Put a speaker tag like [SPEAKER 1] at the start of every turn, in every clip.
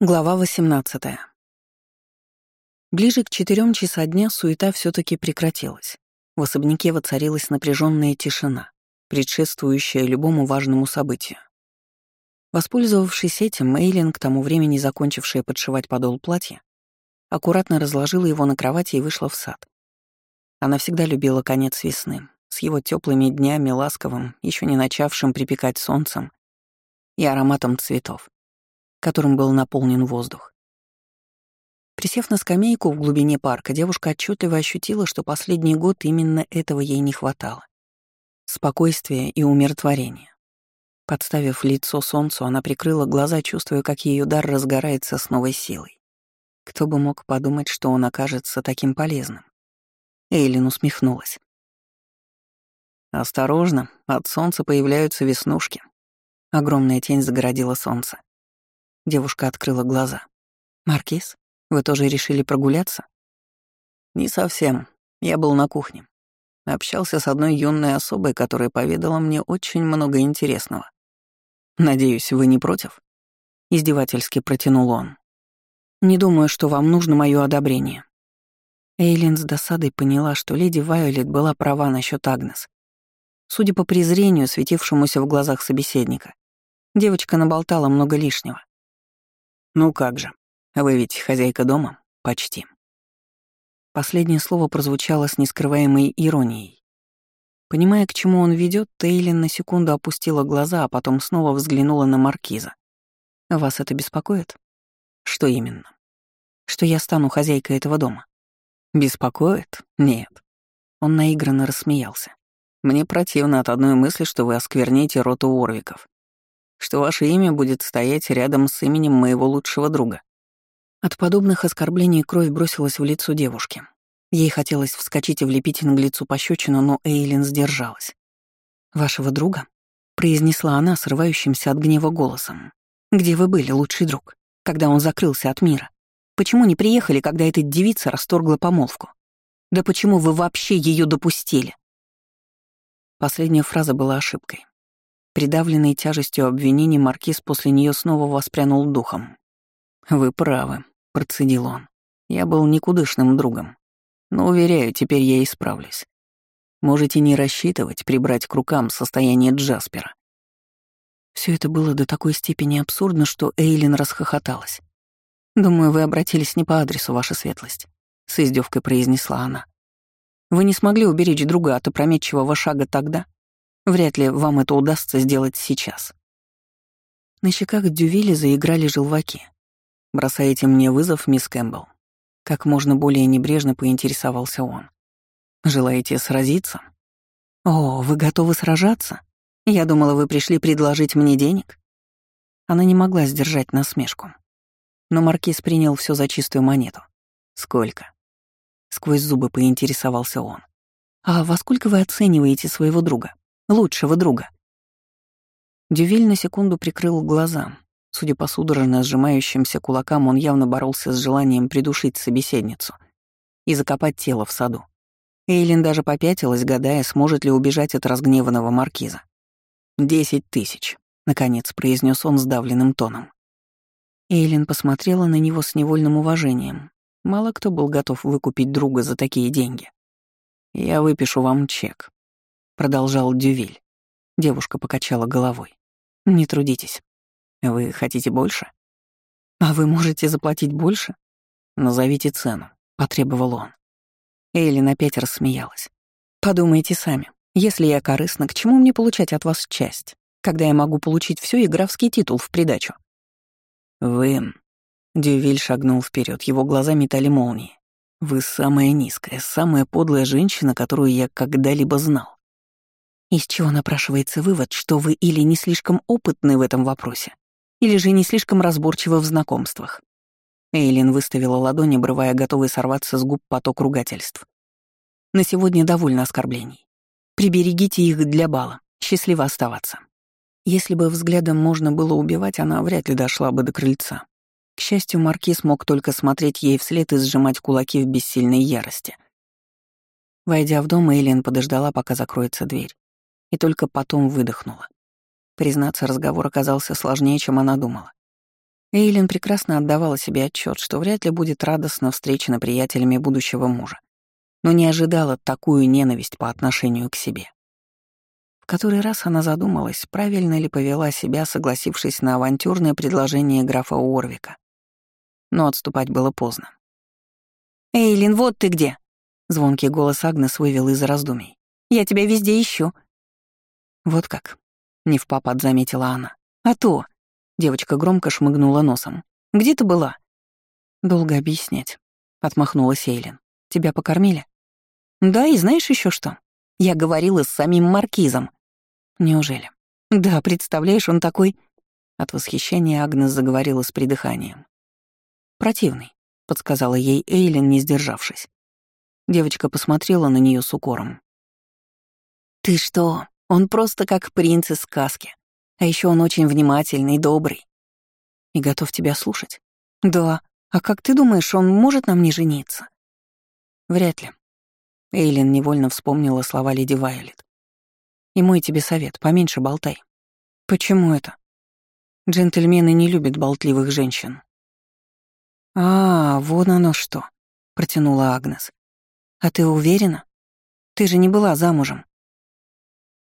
[SPEAKER 1] Глава 18. Ближе к четырем часа дня суета все таки прекратилась. В особняке воцарилась напряженная тишина, предшествующая любому важному событию. Воспользовавшись этим, Мейлин, к тому времени закончившая подшивать подол платья, аккуратно разложила его на кровати и вышла в сад. Она всегда любила конец весны, с его теплыми днями, ласковым, еще не начавшим припекать солнцем и ароматом цветов которым был наполнен воздух. Присев на скамейку в глубине парка, девушка отчетливо ощутила, что последний год именно этого ей не хватало. Спокойствия и умиротворения. Подставив лицо солнцу, она прикрыла глаза, чувствуя, как ее дар разгорается с новой силой. Кто бы мог подумать, что он окажется таким полезным? Эйлин усмехнулась. «Осторожно, от солнца появляются веснушки». Огромная тень загородила солнце. Девушка открыла глаза. «Маркиз, вы тоже решили прогуляться?» «Не совсем. Я был на кухне. Общался с одной юной особой, которая поведала мне очень много интересного. Надеюсь, вы не против?» Издевательски протянул он. «Не думаю, что вам нужно мое одобрение». Эйлин с досадой поняла, что леди Вайолет была права насчет Агнес. Судя по презрению, светившемуся в глазах собеседника, девочка наболтала много лишнего. «Ну как же, вы ведь хозяйка дома? Почти». Последнее слово прозвучало с нескрываемой иронией. Понимая, к чему он ведет, Тейлин на секунду опустила глаза, а потом снова взглянула на Маркиза. «Вас это беспокоит?» «Что именно?» «Что я стану хозяйкой этого дома?» «Беспокоит? Нет». Он наигранно рассмеялся. «Мне противно от одной мысли, что вы оскверните роту Уорвиков что ваше имя будет стоять рядом с именем моего лучшего друга». От подобных оскорблений кровь бросилась в лицо девушки. Ей хотелось вскочить и влепить наглецу пощечину, но Эйлин сдержалась. «Вашего друга?» — произнесла она срывающимся от гнева голосом. «Где вы были, лучший друг, когда он закрылся от мира? Почему не приехали, когда эта девица расторгла помолвку? Да почему вы вообще ее допустили?» Последняя фраза была ошибкой. Придавленный тяжестью обвинений, Маркиз после нее снова воспрянул духом. «Вы правы», — процедил он. «Я был никудышным другом. Но, уверяю, теперь я исправлюсь. Можете не рассчитывать прибрать к рукам состояние Джаспера». Все это было до такой степени абсурдно, что Эйлин расхохоталась. «Думаю, вы обратились не по адресу, ваша светлость», — с издевкой произнесла она. «Вы не смогли уберечь друга от опрометчивого шага тогда, Вряд ли вам это удастся сделать сейчас. На щеках Дювили заиграли желваки. «Бросаете мне вызов, мисс Кэмпбелл?» Как можно более небрежно поинтересовался он. «Желаете сразиться?» «О, вы готовы сражаться? Я думала, вы пришли предложить мне денег?» Она не могла сдержать насмешку. Но Маркиз принял все за чистую монету. «Сколько?» Сквозь зубы поинтересовался он. «А во сколько вы оцениваете своего друга?» Лучшего друга. Дювиль на секунду прикрыл глаза. Судя по судорожно сжимающимся кулакам, он явно боролся с желанием придушить собеседницу и закопать тело в саду. Эйлин даже попятилась, гадая, сможет ли убежать от разгневанного маркиза. «Десять тысяч», — наконец произнес он сдавленным тоном. Эйлин посмотрела на него с невольным уважением. Мало кто был готов выкупить друга за такие деньги. «Я выпишу вам чек», — продолжал Дювиль. Девушка покачала головой. «Не трудитесь. Вы хотите больше?» «А вы можете заплатить больше?» «Назовите цену», — потребовал он. Эйлин опять рассмеялась. «Подумайте сами. Если я корыстна, к чему мне получать от вас часть, когда я могу получить всё и графский титул в придачу?» «Вы...» Дювиль шагнул вперед, его глаза метали молнии. «Вы самая низкая, самая подлая женщина, которую я когда-либо знал. Из чего напрашивается вывод, что вы или не слишком опытны в этом вопросе, или же не слишком разборчивы в знакомствах. Эйлин выставила ладони, обрывая готовый сорваться с губ поток ругательств. На сегодня довольно оскорблений. Приберегите их для бала. Счастливо оставаться. Если бы взглядом можно было убивать, она вряд ли дошла бы до крыльца. К счастью, Маркиз мог только смотреть ей вслед и сжимать кулаки в бессильной ярости. Войдя в дом, Эйлин подождала, пока закроется дверь и только потом выдохнула. Признаться, разговор оказался сложнее, чем она думала. Эйлин прекрасно отдавала себе отчет, что вряд ли будет радостно встречена приятелями будущего мужа, но не ожидала такую ненависть по отношению к себе. В который раз она задумалась, правильно ли повела себя, согласившись на авантюрное предложение графа Уорвика. Но отступать было поздно. «Эйлин, вот ты где!» Звонкий голос Агнес вывел из раздумий. «Я тебя везде ищу». «Вот как?» — не в попад заметила она. «А то!» — девочка громко шмыгнула носом. «Где ты была?» «Долго объяснять», — отмахнулась Эйлин. «Тебя покормили?» «Да, и знаешь еще что? Я говорила с самим Маркизом». «Неужели?» «Да, представляешь, он такой...» От восхищения Агнес заговорила с придыханием. «Противный», — подсказала ей Эйлин, не сдержавшись. Девочка посмотрела на нее с укором. «Ты что? Он просто как принц из сказки. А еще он очень внимательный, добрый. И готов тебя слушать? Да. А как ты думаешь, он может нам не жениться? Вряд ли. Эйлин невольно вспомнила слова леди Вайолет. И мой тебе совет, поменьше болтай. Почему это? Джентльмены не любят болтливых женщин. «А, вон оно что», — протянула Агнес. «А ты уверена? Ты же не была замужем».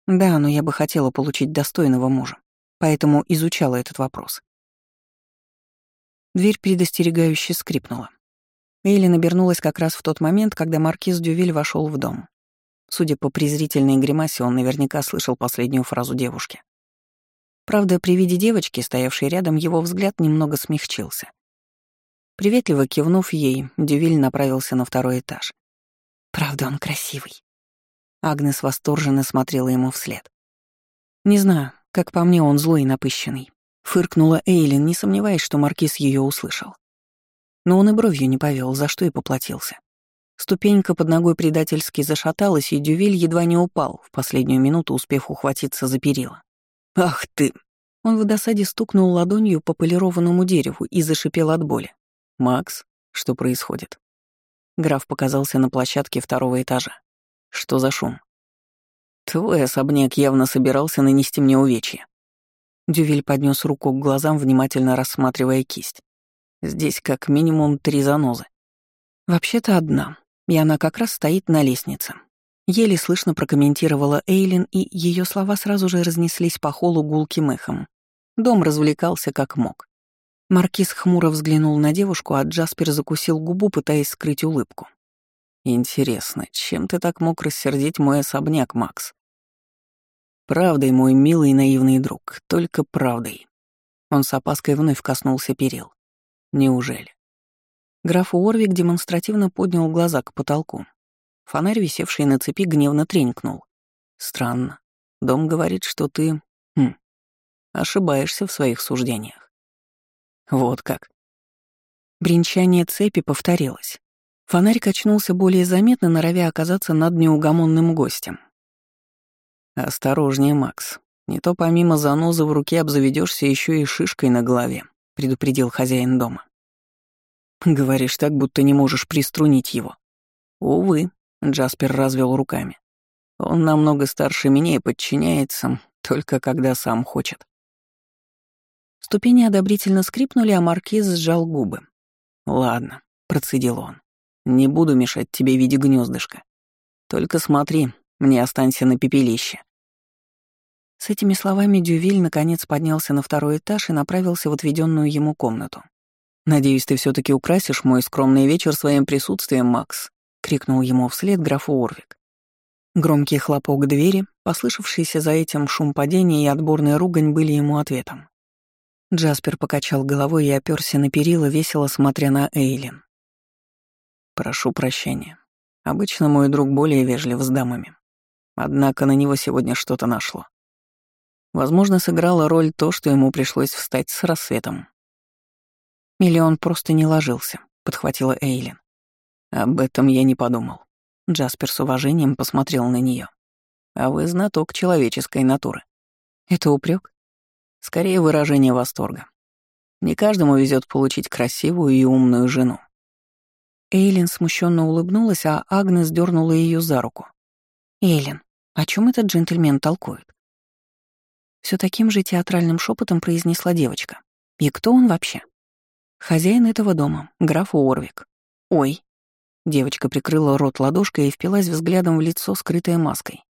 [SPEAKER 1] «Да, но я бы хотела получить достойного мужа, поэтому изучала этот вопрос». Дверь предостерегающе скрипнула. Эйлин обернулась как раз в тот момент, когда маркиз Дювиль вошел в дом. Судя по презрительной гримасе, он наверняка слышал последнюю фразу девушки. Правда, при виде девочки, стоявшей рядом, его взгляд немного смягчился. Приветливо кивнув ей, Дювиль направился на второй этаж. Правда, он красивый. Агнес восторженно смотрела ему вслед. Не знаю, как по мне, он злой и напыщенный. Фыркнула Эйлин, не сомневаясь, что маркиз ее услышал. Но он и бровью не повел, за что и поплатился. Ступенька под ногой предательски зашаталась, и Дювиль едва не упал, в последнюю минуту успев ухватиться за перила. «Ах ты!» Он в досаде стукнул ладонью по полированному дереву и зашипел от боли. «Макс, что происходит?» Граф показался на площадке второго этажа. Что за шум? Твой особняк явно собирался нанести мне увечья. Дювиль поднес руку к глазам, внимательно рассматривая кисть. Здесь как минимум три занозы. Вообще-то одна, и она как раз стоит на лестнице. Еле слышно прокомментировала Эйлин, и ее слова сразу же разнеслись по холу гулким эхом. Дом развлекался как мог. Маркиз хмуро взглянул на девушку, а Джаспер закусил губу, пытаясь скрыть улыбку. «Интересно, чем ты так мог рассердить мой особняк, Макс?» «Правдой, мой милый и наивный друг, только правдой». Он с опаской вновь коснулся перил. «Неужели?» Граф Уорвик демонстративно поднял глаза к потолку. Фонарь, висевший на цепи, гневно тренькнул. «Странно. Дом говорит, что ты... Хм, ошибаешься в своих суждениях. Вот как. Бринчание цепи повторилось. Фонарь качнулся более заметно, норовя оказаться над неугомонным гостем. «Осторожнее, Макс. Не то помимо занозы в руке обзаведешься еще и шишкой на голове», — предупредил хозяин дома. «Говоришь так, будто не можешь приструнить его». «Увы», — Джаспер развел руками. «Он намного старше меня и подчиняется, только когда сам хочет». Ступени одобрительно скрипнули, а маркиз сжал губы. «Ладно», — процедил он. «Не буду мешать тебе в виде гнездышка. Только смотри, мне останься на пепелище». С этими словами Дювиль наконец поднялся на второй этаж и направился в отведенную ему комнату. «Надеюсь, ты все таки украсишь мой скромный вечер своим присутствием, Макс», — крикнул ему вслед графу Орвик. Громкий хлопок двери, послышавшийся за этим шум падения и отборная ругань были ему ответом. Джаспер покачал головой и оперся на перила, весело смотря на Эйлин. «Прошу прощения. Обычно мой друг более вежлив с дамами. Однако на него сегодня что-то нашло. Возможно, сыграла роль то, что ему пришлось встать с рассветом. Или он просто не ложился, подхватила Эйлин. Об этом я не подумал. Джаспер с уважением посмотрел на нее. А вы знаток человеческой натуры. Это упрек? Скорее выражение восторга. Не каждому везет получить красивую и умную жену. Эйлин смущенно улыбнулась, а Агнес дернула ее за руку. Эйлин, о чем этот джентльмен толкует? Все таким же театральным шепотом произнесла девочка. И кто он вообще? Хозяин этого дома, граф Уорвик. Ой. Девочка прикрыла рот ладошкой и впилась взглядом в лицо, скрытое маской.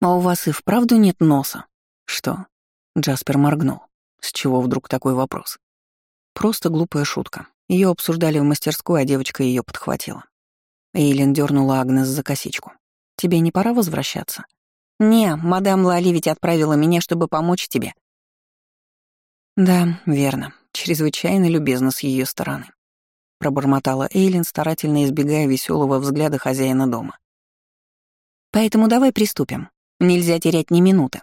[SPEAKER 1] «А у вас и вправду нет носа?» «Что?» Джаспер моргнул. С чего вдруг такой вопрос? Просто глупая шутка. Ее обсуждали в мастерской, а девочка ее подхватила. Эйлин дернула Агнес за косичку. «Тебе не пора возвращаться?» «Не, мадам Лали ведь отправила меня, чтобы помочь тебе». «Да, верно. Чрезвычайно любезно с ее стороны», — пробормотала Эйлин, старательно избегая веселого взгляда хозяина дома. «Поэтому давай приступим. Нельзя терять ни минуты».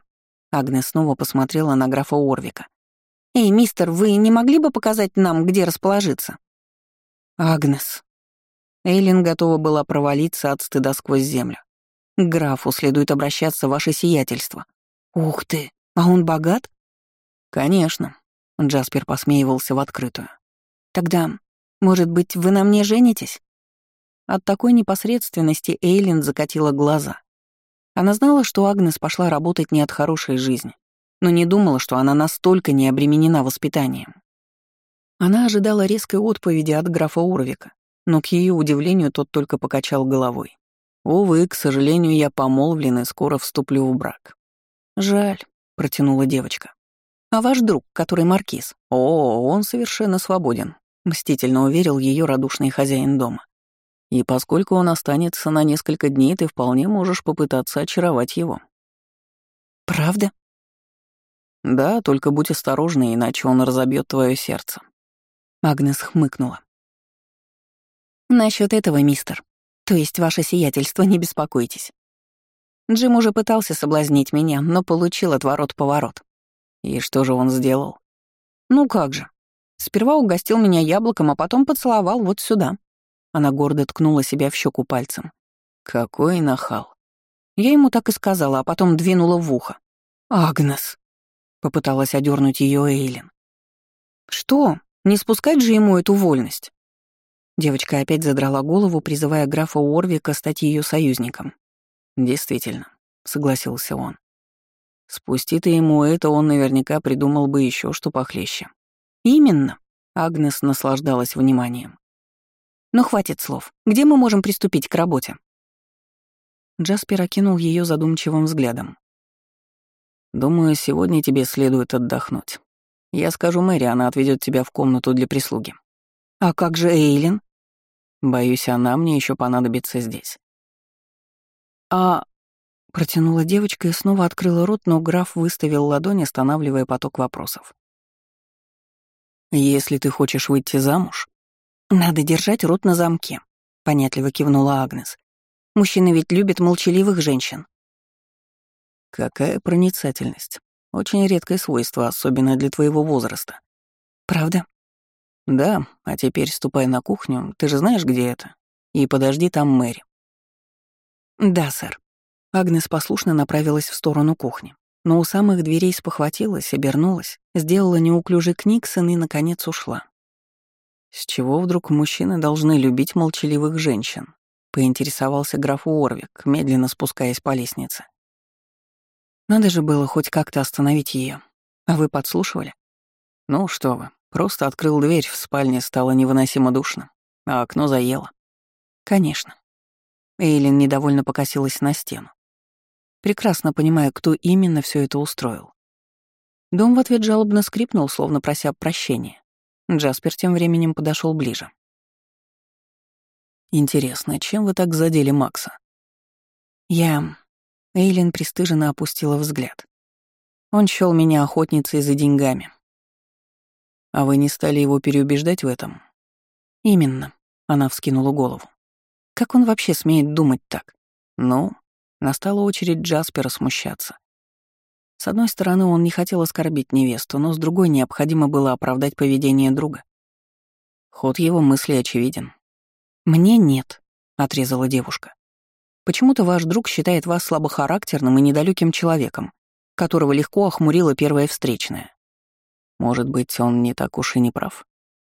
[SPEAKER 1] Агнес снова посмотрела на графа Орвика. «Эй, мистер, вы не могли бы показать нам, где расположиться?» «Агнес». Эйлин готова была провалиться от стыда сквозь землю. «К графу следует обращаться ваше сиятельство». «Ух ты! А он богат?» «Конечно». Джаспер посмеивался в открытую. «Тогда, может быть, вы на мне женитесь?» От такой непосредственности Эйлин закатила глаза. Она знала, что Агнес пошла работать не от хорошей жизни, но не думала, что она настолько не обременена воспитанием. Она ожидала резкой отповеди от графа Уровика, но к ее удивлению тот только покачал головой. «Увы, к сожалению, я помолвлен и скоро вступлю в брак». «Жаль», — протянула девочка. «А ваш друг, который маркиз?» «О, он совершенно свободен», — мстительно уверил ее радушный хозяин дома. И поскольку он останется на несколько дней, ты вполне можешь попытаться очаровать его. Правда? Да, только будь осторожна, иначе он разобьет твое сердце. Агнес хмыкнула. Насчет этого, мистер. То есть, ваше сиятельство, не беспокойтесь. Джим уже пытался соблазнить меня, но получил отворот-поворот. И что же он сделал? Ну как же. Сперва угостил меня яблоком, а потом поцеловал вот сюда. Она гордо ткнула себя в щеку пальцем. Какой нахал. Я ему так и сказала, а потом двинула в ухо. «Агнес!» — попыталась одернуть ее Эйлин. «Что? Не спускать же ему эту вольность?» Девочка опять задрала голову, призывая графа Уорвика стать ее союзником. «Действительно», — согласился он. «Спусти ты ему это, он наверняка придумал бы еще что похлеще». «Именно», — Агнес наслаждалась вниманием. Но хватит слов. Где мы можем приступить к работе?» Джаспер окинул ее задумчивым взглядом. «Думаю, сегодня тебе следует отдохнуть. Я скажу Мэри, она отведет тебя в комнату для прислуги». «А как же Эйлин?» «Боюсь, она мне еще понадобится здесь». «А...» — протянула девочка и снова открыла рот, но граф выставил ладонь, останавливая поток вопросов. «Если ты хочешь выйти замуж, «Надо держать рот на замке», — понятливо кивнула Агнес. «Мужчины ведь любят молчаливых женщин». «Какая проницательность. Очень редкое свойство, особенно для твоего возраста». «Правда?» «Да, а теперь ступай на кухню, ты же знаешь, где это, и подожди там Мэри». «Да, сэр». Агнес послушно направилась в сторону кухни, но у самых дверей спохватилась, обернулась, сделала неуклюжий книксон и, наконец, ушла. «С чего вдруг мужчины должны любить молчаливых женщин?» — поинтересовался граф Уорвик, медленно спускаясь по лестнице. «Надо же было хоть как-то остановить ее. А вы подслушивали?» «Ну что вы, просто открыл дверь, в спальне стало невыносимо душно, а окно заело». «Конечно». Эйлин недовольно покосилась на стену. Прекрасно понимая, кто именно все это устроил. Дом в ответ жалобно скрипнул, словно прося прощения. Джаспер тем временем подошел ближе. «Интересно, чем вы так задели Макса?» «Я...» Эйлин пристыженно опустила взгляд. Он счёл меня охотницей за деньгами. «А вы не стали его переубеждать в этом?» «Именно», — она вскинула голову. «Как он вообще смеет думать так?» «Ну, настала очередь Джаспера смущаться. С одной стороны, он не хотел оскорбить невесту, но с другой необходимо было оправдать поведение друга. Ход его мысли очевиден. «Мне нет», — отрезала девушка. «Почему-то ваш друг считает вас слабохарактерным и недалеким человеком, которого легко охмурила первая встречная. Может быть, он не так уж и не прав?»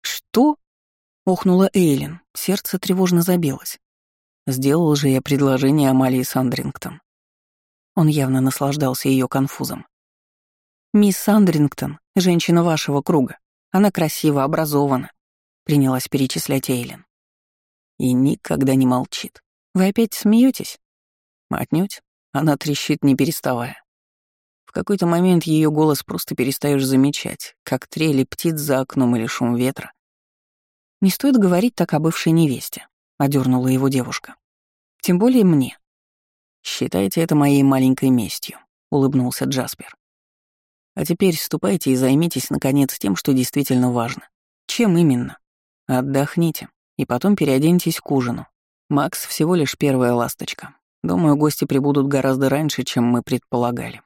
[SPEAKER 1] «Что?» — охнула Эйлин, сердце тревожно забилось. Сделал же я предложение Амалии Сандрингтон. Он явно наслаждался ее конфузом. «Мисс Сандрингтон, женщина вашего круга, Она красиво, образована», — принялась перечислять Эйлин. И никогда не молчит. «Вы опять смеетесь? «Отнюдь». Она трещит, не переставая. В какой-то момент ее голос просто перестаешь замечать, как трели птиц за окном или шум ветра. «Не стоит говорить так о бывшей невесте», — одернула его девушка. «Тем более мне». «Считайте это моей маленькой местью», — улыбнулся Джаспер. «А теперь ступайте и займитесь, наконец, тем, что действительно важно. Чем именно? Отдохните, и потом переоденьтесь к ужину. Макс всего лишь первая ласточка. Думаю, гости прибудут гораздо раньше, чем мы предполагали.